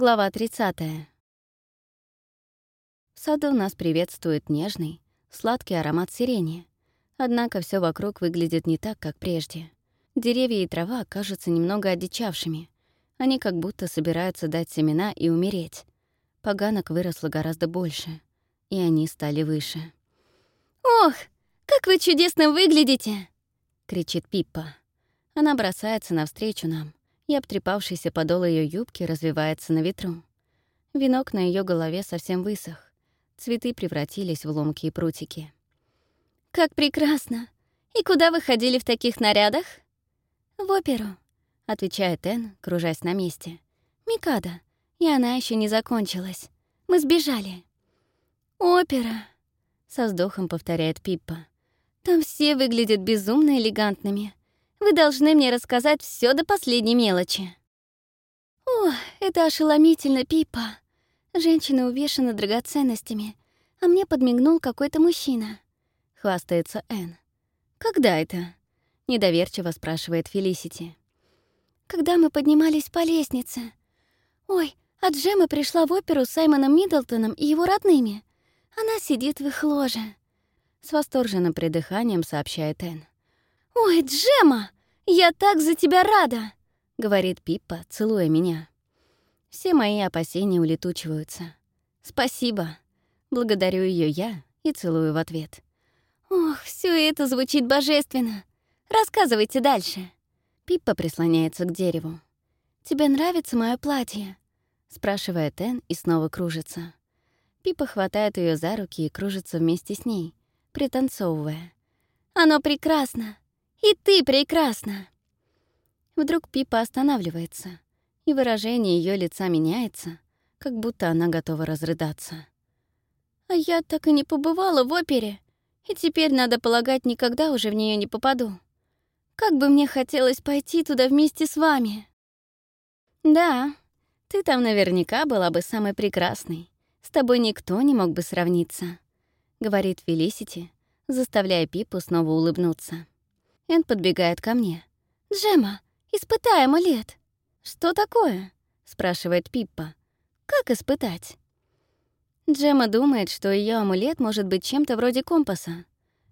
Глава 30. В саду нас приветствует нежный, сладкий аромат сирени. Однако все вокруг выглядит не так, как прежде. Деревья и трава кажутся немного одичавшими. Они как будто собираются дать семена и умереть. Поганок выросло гораздо больше, и они стали выше. «Ох, как вы чудесно выглядите!» — кричит Пиппа. Она бросается навстречу нам, и обтрепавшийся подол ее юбки развивается на ветру. Венок на ее голове совсем высох. Цветы превратились в ломкие прутики. «Как прекрасно! И куда вы ходили в таких нарядах?» «В оперу», — отвечает Энн, кружась на месте. «Микада. И она еще не закончилась. Мы сбежали». «Опера», — со вздохом повторяет Пиппа. «Там все выглядят безумно элегантными. Вы должны мне рассказать все до последней мелочи». «О, это ошеломительно, Пиппа. Женщина увешана драгоценностями, а мне подмигнул какой-то мужчина», — хвастается Энн. «Когда это?» — недоверчиво спрашивает Фелисити. «Когда мы поднимались по лестнице. Ой, а Джема пришла в оперу с Саймоном Миддлтоном и его родными. Она сидит в их ложе». С восторженным придыханием сообщает Энн. «Ой, Джема, я так за тебя рада!» — говорит Пиппа, целуя меня. Все мои опасения улетучиваются. «Спасибо!» — благодарю ее я и целую в ответ. «Ох, все это звучит божественно! Рассказывайте дальше!» Пиппа прислоняется к дереву. «Тебе нравится мое платье?» — спрашивает Энн и снова кружится. Пиппа хватает ее за руки и кружится вместе с ней, пританцовывая. «Оно прекрасно! И ты прекрасна!» Вдруг Пипа останавливается, и выражение ее лица меняется, как будто она готова разрыдаться. «А я так и не побывала в опере, и теперь, надо полагать, никогда уже в нее не попаду. Как бы мне хотелось пойти туда вместе с вами!» «Да, ты там наверняка была бы самой прекрасной. С тобой никто не мог бы сравниться», — говорит Фелисити, заставляя Пипу снова улыбнуться. Эн подбегает ко мне. «Джема, испытай амулет». «Что такое?» — спрашивает Пиппа. «Как испытать?» Джема думает, что ее амулет может быть чем-то вроде компаса,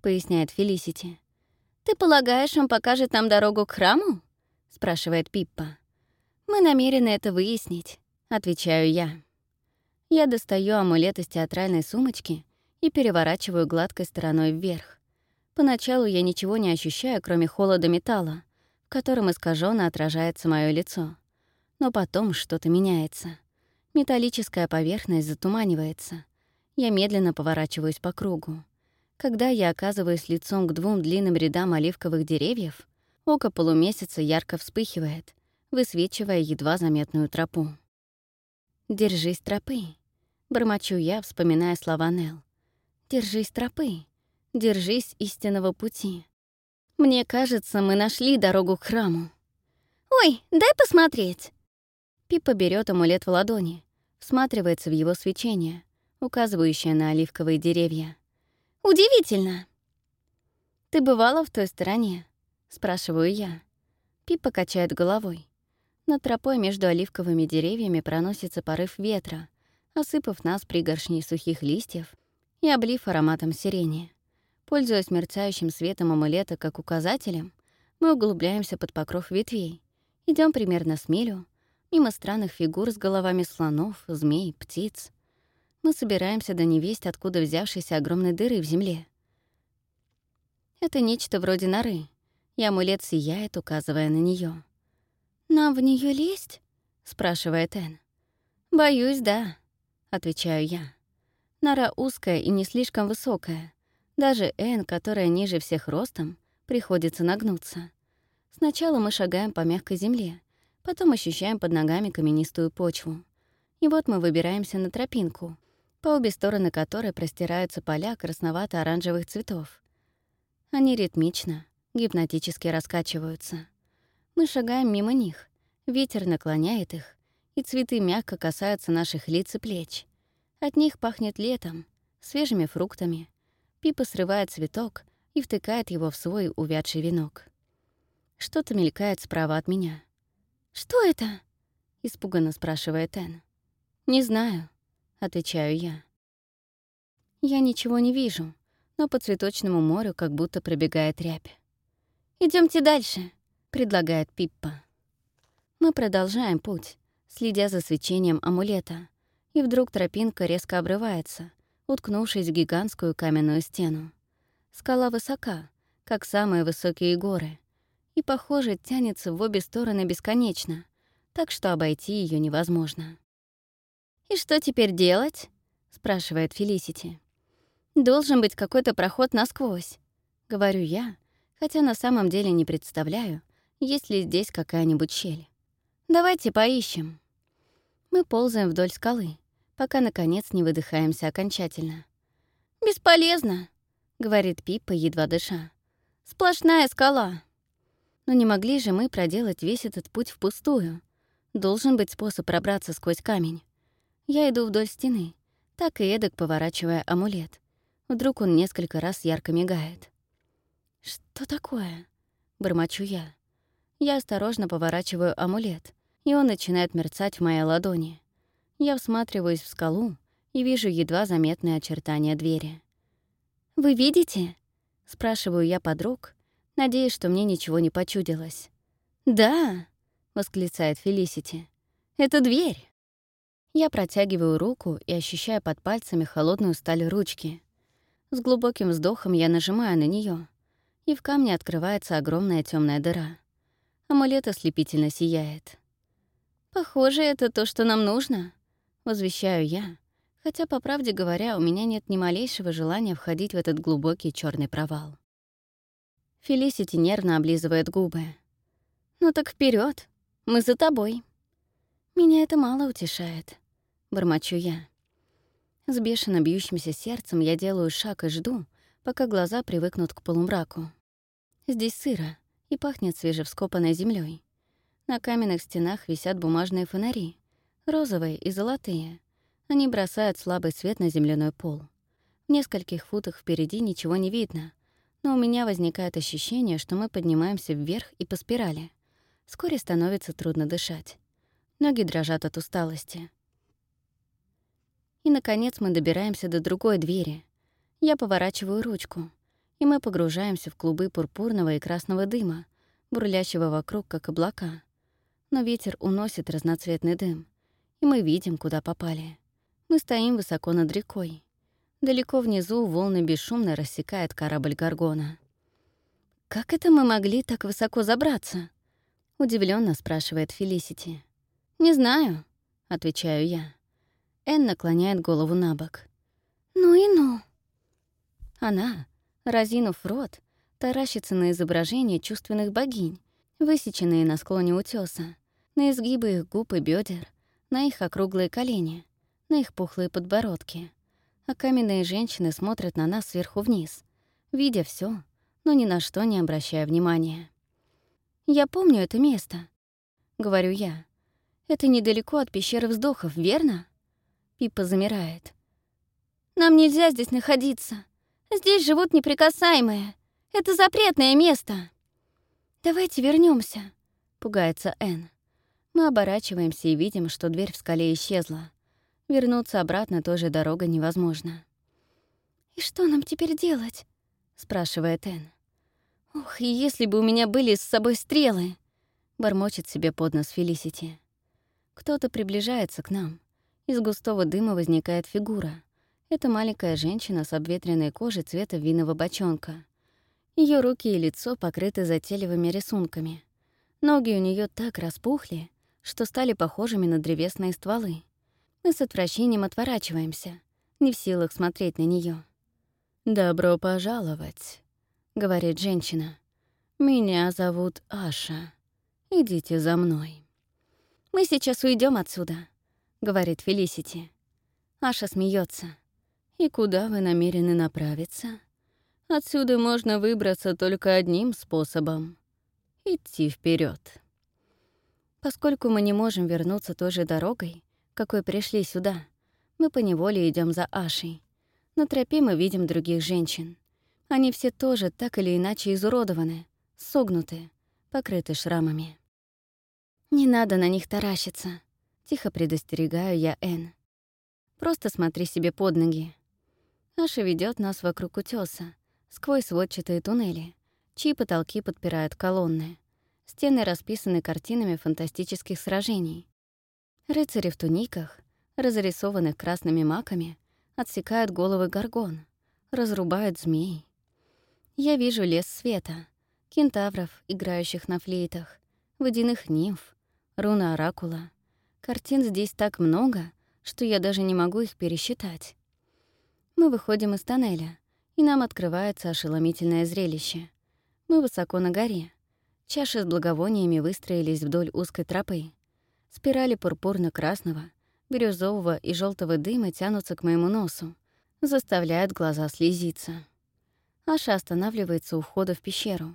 поясняет Фелисити. «Ты полагаешь, он покажет нам дорогу к храму?» — спрашивает Пиппа. «Мы намерены это выяснить», — отвечаю я. Я достаю амулет из театральной сумочки и переворачиваю гладкой стороной вверх. Поначалу я ничего не ощущаю, кроме холода металла, в котором искаженно отражается мое лицо. Но потом что-то меняется. Металлическая поверхность затуманивается. Я медленно поворачиваюсь по кругу. Когда я оказываюсь лицом к двум длинным рядам оливковых деревьев, око полумесяца ярко вспыхивает, высвечивая едва заметную тропу. «Держись тропы», — бормочу я, вспоминая слова Нел. «Держись тропы». Держись истинного пути. Мне кажется, мы нашли дорогу к храму. Ой, дай посмотреть. Пипа берет амулет в ладони, всматривается в его свечение, указывающее на оливковые деревья. Удивительно. Ты бывала в той стороне? спрашиваю я. Пипа качает головой. Над тропой между оливковыми деревьями проносится порыв ветра, осыпав нас пригоршней сухих листьев и облив ароматом сирени. Пользуясь мерцающим светом амулета как указателем, мы углубляемся под покров ветвей, идем примерно с милю, мимо странных фигур с головами слонов, змей, птиц. Мы собираемся до невесть, откуда взявшейся огромной дыры в земле. Это нечто вроде норы, и амулет сияет, указывая на нее. «Нам в нее лезть?» — спрашивает Энн. «Боюсь, да», — отвечаю я. Нора узкая и не слишком высокая, даже Эн, которая ниже всех ростом, приходится нагнуться. Сначала мы шагаем по мягкой земле, потом ощущаем под ногами каменистую почву. И вот мы выбираемся на тропинку, по обе стороны которой простираются поля красновато-оранжевых цветов. Они ритмично, гипнотически раскачиваются. Мы шагаем мимо них, ветер наклоняет их, и цветы мягко касаются наших лиц и плеч. От них пахнет летом, свежими фруктами, Пипа срывает цветок и втыкает его в свой увядший венок. Что-то мелькает справа от меня. «Что это?» — испуганно спрашивает Энн. «Не знаю», — отвечаю я. Я ничего не вижу, но по цветочному морю как будто пробегает рябь. Идемте дальше», — предлагает Пиппа. Мы продолжаем путь, следя за свечением амулета, и вдруг тропинка резко обрывается, уткнувшись в гигантскую каменную стену. Скала высока, как самые высокие горы, и, похоже, тянется в обе стороны бесконечно, так что обойти ее невозможно. «И что теперь делать?» — спрашивает Фелисити. «Должен быть какой-то проход насквозь», — говорю я, хотя на самом деле не представляю, есть ли здесь какая-нибудь щель. «Давайте поищем». Мы ползаем вдоль скалы, пока, наконец, не выдыхаемся окончательно. «Бесполезно», — говорит Пиппа, едва дыша. «Сплошная скала». Но не могли же мы проделать весь этот путь впустую. Должен быть способ пробраться сквозь камень. Я иду вдоль стены, так и эдак поворачивая амулет. Вдруг он несколько раз ярко мигает. «Что такое?» — бормочу я. Я осторожно поворачиваю амулет, и он начинает мерцать в моей ладони. Я всматриваюсь в скалу и вижу едва заметные очертания двери. «Вы видите?» — спрашиваю я подруг, надеясь, что мне ничего не почудилось. «Да!» — восклицает Фелисити. «Это дверь!» Я протягиваю руку и ощущаю под пальцами холодную сталь ручки. С глубоким вздохом я нажимаю на нее, и в камне открывается огромная темная дыра. Амулет ослепительно сияет. «Похоже, это то, что нам нужно», — возвещаю я, хотя, по правде говоря, у меня нет ни малейшего желания входить в этот глубокий черный провал. Фелисити нервно облизывает губы. «Ну так вперед, мы за тобой». Меня это мало утешает. Бормочу я. С бешено бьющимся сердцем я делаю шаг и жду, пока глаза привыкнут к полумраку. Здесь сыро и пахнет свежевскопанной землей. На каменных стенах висят бумажные фонари, розовые и золотые. Они бросают слабый свет на земляной пол. В нескольких футах впереди ничего не видно, но у меня возникает ощущение, что мы поднимаемся вверх и по спирали. Вскоре становится трудно дышать. Ноги дрожат от усталости. И, наконец, мы добираемся до другой двери. Я поворачиваю ручку, и мы погружаемся в клубы пурпурного и красного дыма, бурлящего вокруг, как облака. Но ветер уносит разноцветный дым, и мы видим, куда попали. Мы стоим высоко над рекой. Далеко внизу волны бесшумно рассекает корабль Гаргона. «Как это мы могли так высоко забраться?» — удивленно спрашивает Фелисити. «Не знаю», — отвечаю я. Эн наклоняет голову на бок. «Ну и ну». Она, разинув рот, таращится на изображение чувственных богинь, высеченные на склоне утёса, на изгибы их губ и бедер, на их округлые колени, на их пухлые подбородки. А каменные женщины смотрят на нас сверху вниз, видя все, но ни на что не обращая внимания. «Я помню это место», — говорю я. «Это недалеко от пещеры вздохов, верно?» Пипа замирает. «Нам нельзя здесь находиться. Здесь живут неприкасаемые. Это запретное место». «Давайте вернемся, пугается Энн. Мы оборачиваемся и видим, что дверь в скале исчезла. Вернуться обратно той же дорогой невозможно. «И что нам теперь делать?» — спрашивает Энн. «Ох, и если бы у меня были с собой стрелы!» — бормочет себе под нос Фелисити. Кто-то приближается к нам. Из густого дыма возникает фигура. Это маленькая женщина с обветренной кожей цвета винного бочонка. Ее руки и лицо покрыты затейливыми рисунками. Ноги у нее так распухли, что стали похожими на древесные стволы. Мы с отвращением отворачиваемся, не в силах смотреть на нее. «Добро пожаловать», — говорит женщина. «Меня зовут Аша. Идите за мной». «Мы сейчас уйдем отсюда», — говорит Фелисити. Аша смеется. «И куда вы намерены направиться? Отсюда можно выбраться только одним способом — идти вперед. Поскольку мы не можем вернуться той же дорогой, какой пришли сюда, мы поневоле идем за Ашей. На тропе мы видим других женщин. Они все тоже так или иначе изуродованы, согнуты, покрыты шрамами. Не надо на них таращиться. Тихо предостерегаю я Эн. Просто смотри себе под ноги. Аша ведет нас вокруг утеса, сквозь сводчатые туннели, чьи потолки подпирают колонны. Стены расписаны картинами фантастических сражений. Рыцари в туниках, разрисованных красными маками, отсекают головы горгон, разрубают змей. Я вижу лес света, кентавров, играющих на флейтах, водяных нимф, руна оракула. Картин здесь так много, что я даже не могу их пересчитать. Мы выходим из тоннеля, и нам открывается ошеломительное зрелище. Мы высоко на горе. Чаши с благовониями выстроились вдоль узкой тропы. Спирали пурпурно-красного, бирюзового и желтого дыма тянутся к моему носу, заставляют глаза слезиться. Аша останавливается у входа в пещеру.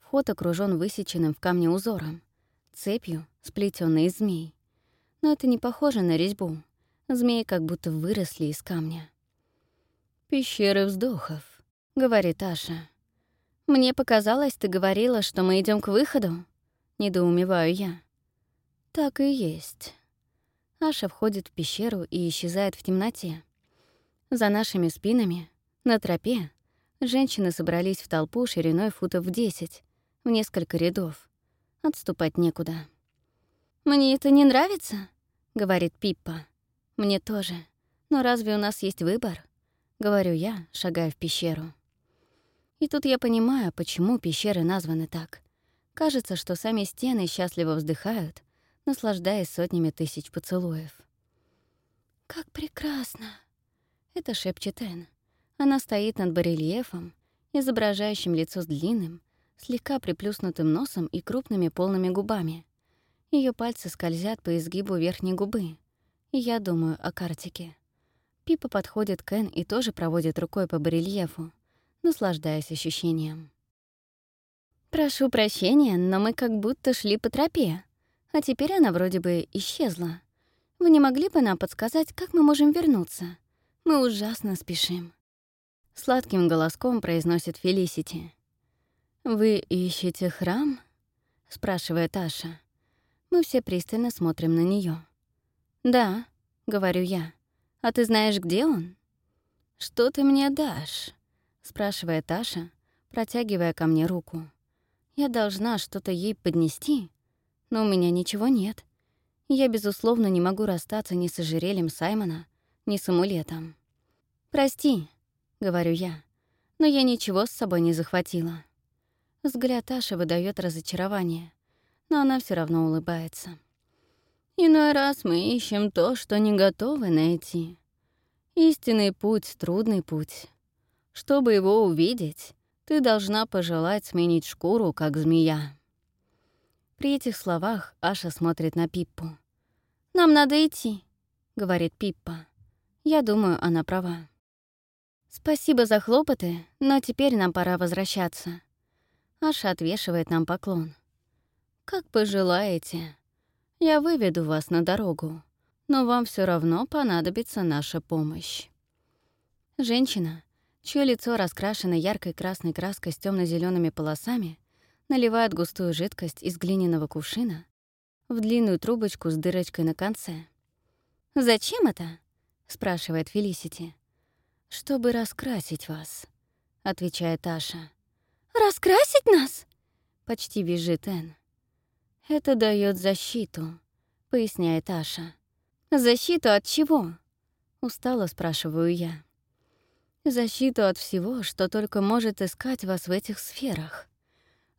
Вход окружен высеченным в камне узором, цепью, сплетенной из змей. Но это не похоже на резьбу. Змеи как будто выросли из камня. «Пещеры вздохов», — говорит Аша. «Мне показалось, ты говорила, что мы идем к выходу?» Недоумеваю я. «Так и есть». Аша входит в пещеру и исчезает в темноте. За нашими спинами, на тропе, женщины собрались в толпу шириной футов в десять, в несколько рядов. Отступать некуда. «Мне это не нравится», — говорит Пиппа. «Мне тоже. Но разве у нас есть выбор?» Говорю я, шагая в пещеру. И тут я понимаю, почему пещеры названы так. Кажется, что сами стены счастливо вздыхают, наслаждаясь сотнями тысяч поцелуев. «Как прекрасно!» — это шепчет Энн. Она стоит над барельефом, изображающим лицо с длинным, слегка приплюснутым носом и крупными полными губами. Ее пальцы скользят по изгибу верхней губы. И я думаю о картике. Пипа подходит к Эн и тоже проводит рукой по барельефу, наслаждаясь ощущением. «Прошу прощения, но мы как будто шли по тропе, а теперь она вроде бы исчезла. Вы не могли бы нам подсказать, как мы можем вернуться? Мы ужасно спешим». Сладким голоском произносит Фелисити. «Вы ищете храм?» — спрашивает Аша. Мы все пристально смотрим на нее. «Да», — говорю я. «А ты знаешь, где он?» «Что ты мне дашь?» — спрашивает Таша, протягивая ко мне руку. «Я должна что-то ей поднести, но у меня ничего нет. Я, безусловно, не могу расстаться ни с ожерельем Саймона, ни с амулетом. «Прости», — говорю я, — «но я ничего с собой не захватила». Взгляд Таши выдает разочарование, но она все равно улыбается. Иной раз мы ищем то, что не готовы найти. Истинный путь — трудный путь. Чтобы его увидеть, ты должна пожелать сменить шкуру, как змея. При этих словах Аша смотрит на Пиппу. «Нам надо идти», — говорит Пиппа. Я думаю, она права. «Спасибо за хлопоты, но теперь нам пора возвращаться». Аша отвешивает нам поклон. «Как пожелаете», я выведу вас на дорогу, но вам все равно понадобится наша помощь. Женщина, чье лицо раскрашено яркой красной краской с темно зелеными полосами, наливает густую жидкость из глиняного кувшина в длинную трубочку с дырочкой на конце. «Зачем это?» — спрашивает Фелисити. «Чтобы раскрасить вас», — отвечает Аша. «Раскрасить нас?» — почти визжит Энн. «Это дает защиту», — поясняет Аша. «Защиту от чего?» — устало спрашиваю я. «Защиту от всего, что только может искать вас в этих сферах.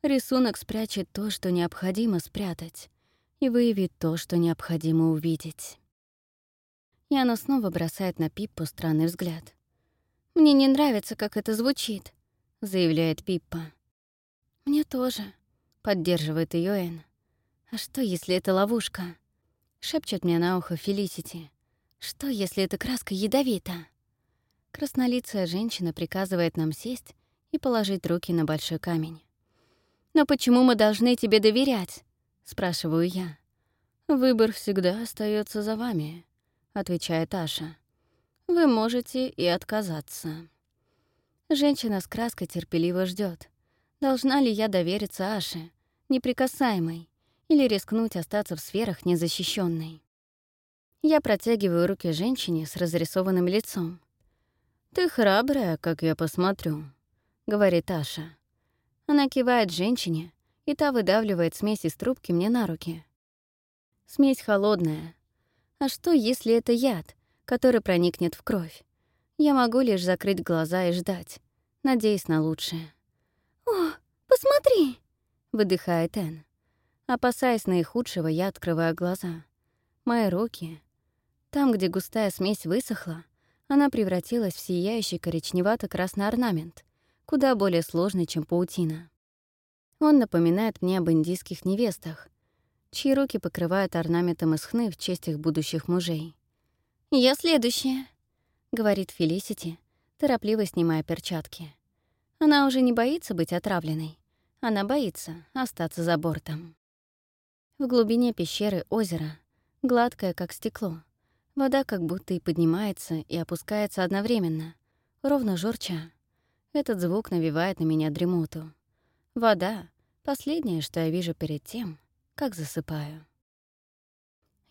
Рисунок спрячет то, что необходимо спрятать, и выявит то, что необходимо увидеть». И она снова бросает на Пиппу странный взгляд. «Мне не нравится, как это звучит», — заявляет Пиппа. «Мне тоже», — поддерживает ее Энн. «А что, если это ловушка?» — шепчет мне на ухо Фелисити. «Что, если эта краска ядовита?» Краснолицая женщина приказывает нам сесть и положить руки на большой камень. «Но почему мы должны тебе доверять?» — спрашиваю я. «Выбор всегда остается за вами», — отвечает Аша. «Вы можете и отказаться». Женщина с краской терпеливо ждет. Должна ли я довериться Аше, неприкасаемой, или рискнуть остаться в сферах незащищенной. Я протягиваю руки женщине с разрисованным лицом. «Ты храбрая, как я посмотрю», — говорит Аша. Она кивает женщине, и та выдавливает смесь из трубки мне на руки. Смесь холодная. А что, если это яд, который проникнет в кровь? Я могу лишь закрыть глаза и ждать, надеясь на лучшее. «О, посмотри!» — выдыхает Энн. Опасаясь наихудшего, я открываю глаза. Мои руки... Там, где густая смесь высохла, она превратилась в сияющий коричневато-красный орнамент, куда более сложный, чем паутина. Он напоминает мне об индийских невестах, чьи руки покрывают орнаментом из хны в честь их будущих мужей. «Я следующая», — говорит Фелисити, торопливо снимая перчатки. Она уже не боится быть отравленной. Она боится остаться за бортом. В глубине пещеры озеро, гладкое, как стекло. Вода как будто и поднимается, и опускается одновременно, ровно журча. Этот звук навевает на меня дремоту. Вода — последнее, что я вижу перед тем, как засыпаю.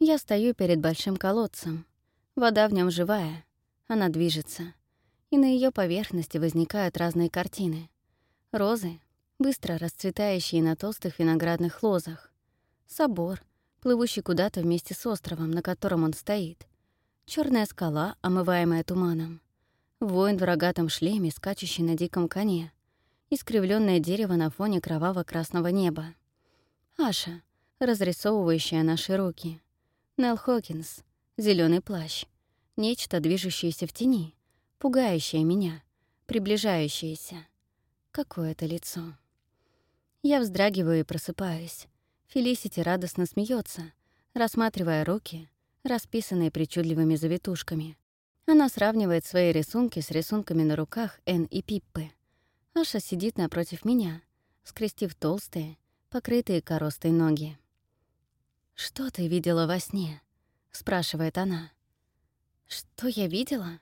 Я стою перед большим колодцем. Вода в нем живая, она движется. И на ее поверхности возникают разные картины. Розы, быстро расцветающие на толстых виноградных лозах. Собор, плывущий куда-то вместе с островом, на котором он стоит. Черная скала, омываемая туманом. Воин в рогатом шлеме, скачущий на диком коне. Искривленное дерево на фоне кроваво-красного неба. Аша, разрисовывающая наши руки. Нел Хокинс, зеленый плащ. Нечто, движущееся в тени, пугающее меня, приближающееся. Какое-то лицо. Я вздрагиваю и просыпаюсь. Фелисити радостно смеется, рассматривая руки, расписанные причудливыми завитушками. Она сравнивает свои рисунки с рисунками на руках Энн и Пиппы. Аша сидит напротив меня, скрестив толстые, покрытые коростой ноги. «Что ты видела во сне?» — спрашивает она. «Что я видела?»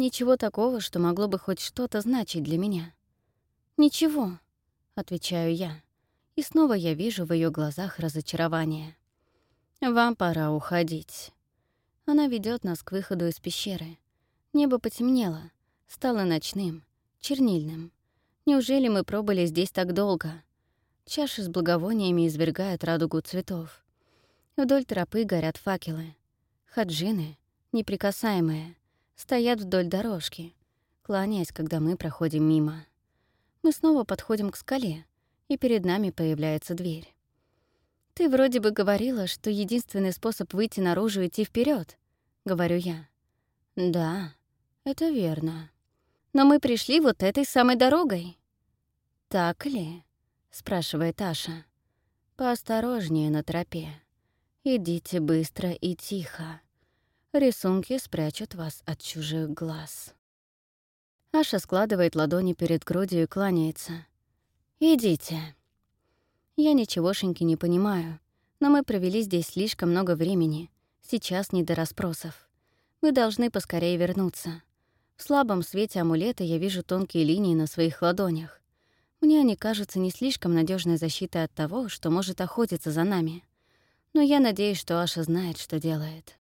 Ничего такого, что могло бы хоть что-то значить для меня. «Ничего», — отвечаю я. И снова я вижу в ее глазах разочарование. «Вам пора уходить». Она ведет нас к выходу из пещеры. Небо потемнело, стало ночным, чернильным. Неужели мы пробыли здесь так долго? Чаши с благовониями извергают радугу цветов. Вдоль тропы горят факелы. Хаджины, неприкасаемые, стоят вдоль дорожки, кланяясь, когда мы проходим мимо. Мы снова подходим к скале, и перед нами появляется дверь. «Ты вроде бы говорила, что единственный способ выйти наружу — идти вперед, говорю я. «Да, это верно. Но мы пришли вот этой самой дорогой». «Так ли?» — спрашивает Аша. «Поосторожнее на тропе. Идите быстро и тихо. Рисунки спрячут вас от чужих глаз». Аша складывает ладони перед грудью и кланяется. «Идите». Я ничегошеньки не понимаю, но мы провели здесь слишком много времени. Сейчас не до расспросов. Мы должны поскорее вернуться. В слабом свете амулета я вижу тонкие линии на своих ладонях. Мне они кажутся не слишком надежной защитой от того, что может охотиться за нами. Но я надеюсь, что Аша знает, что делает.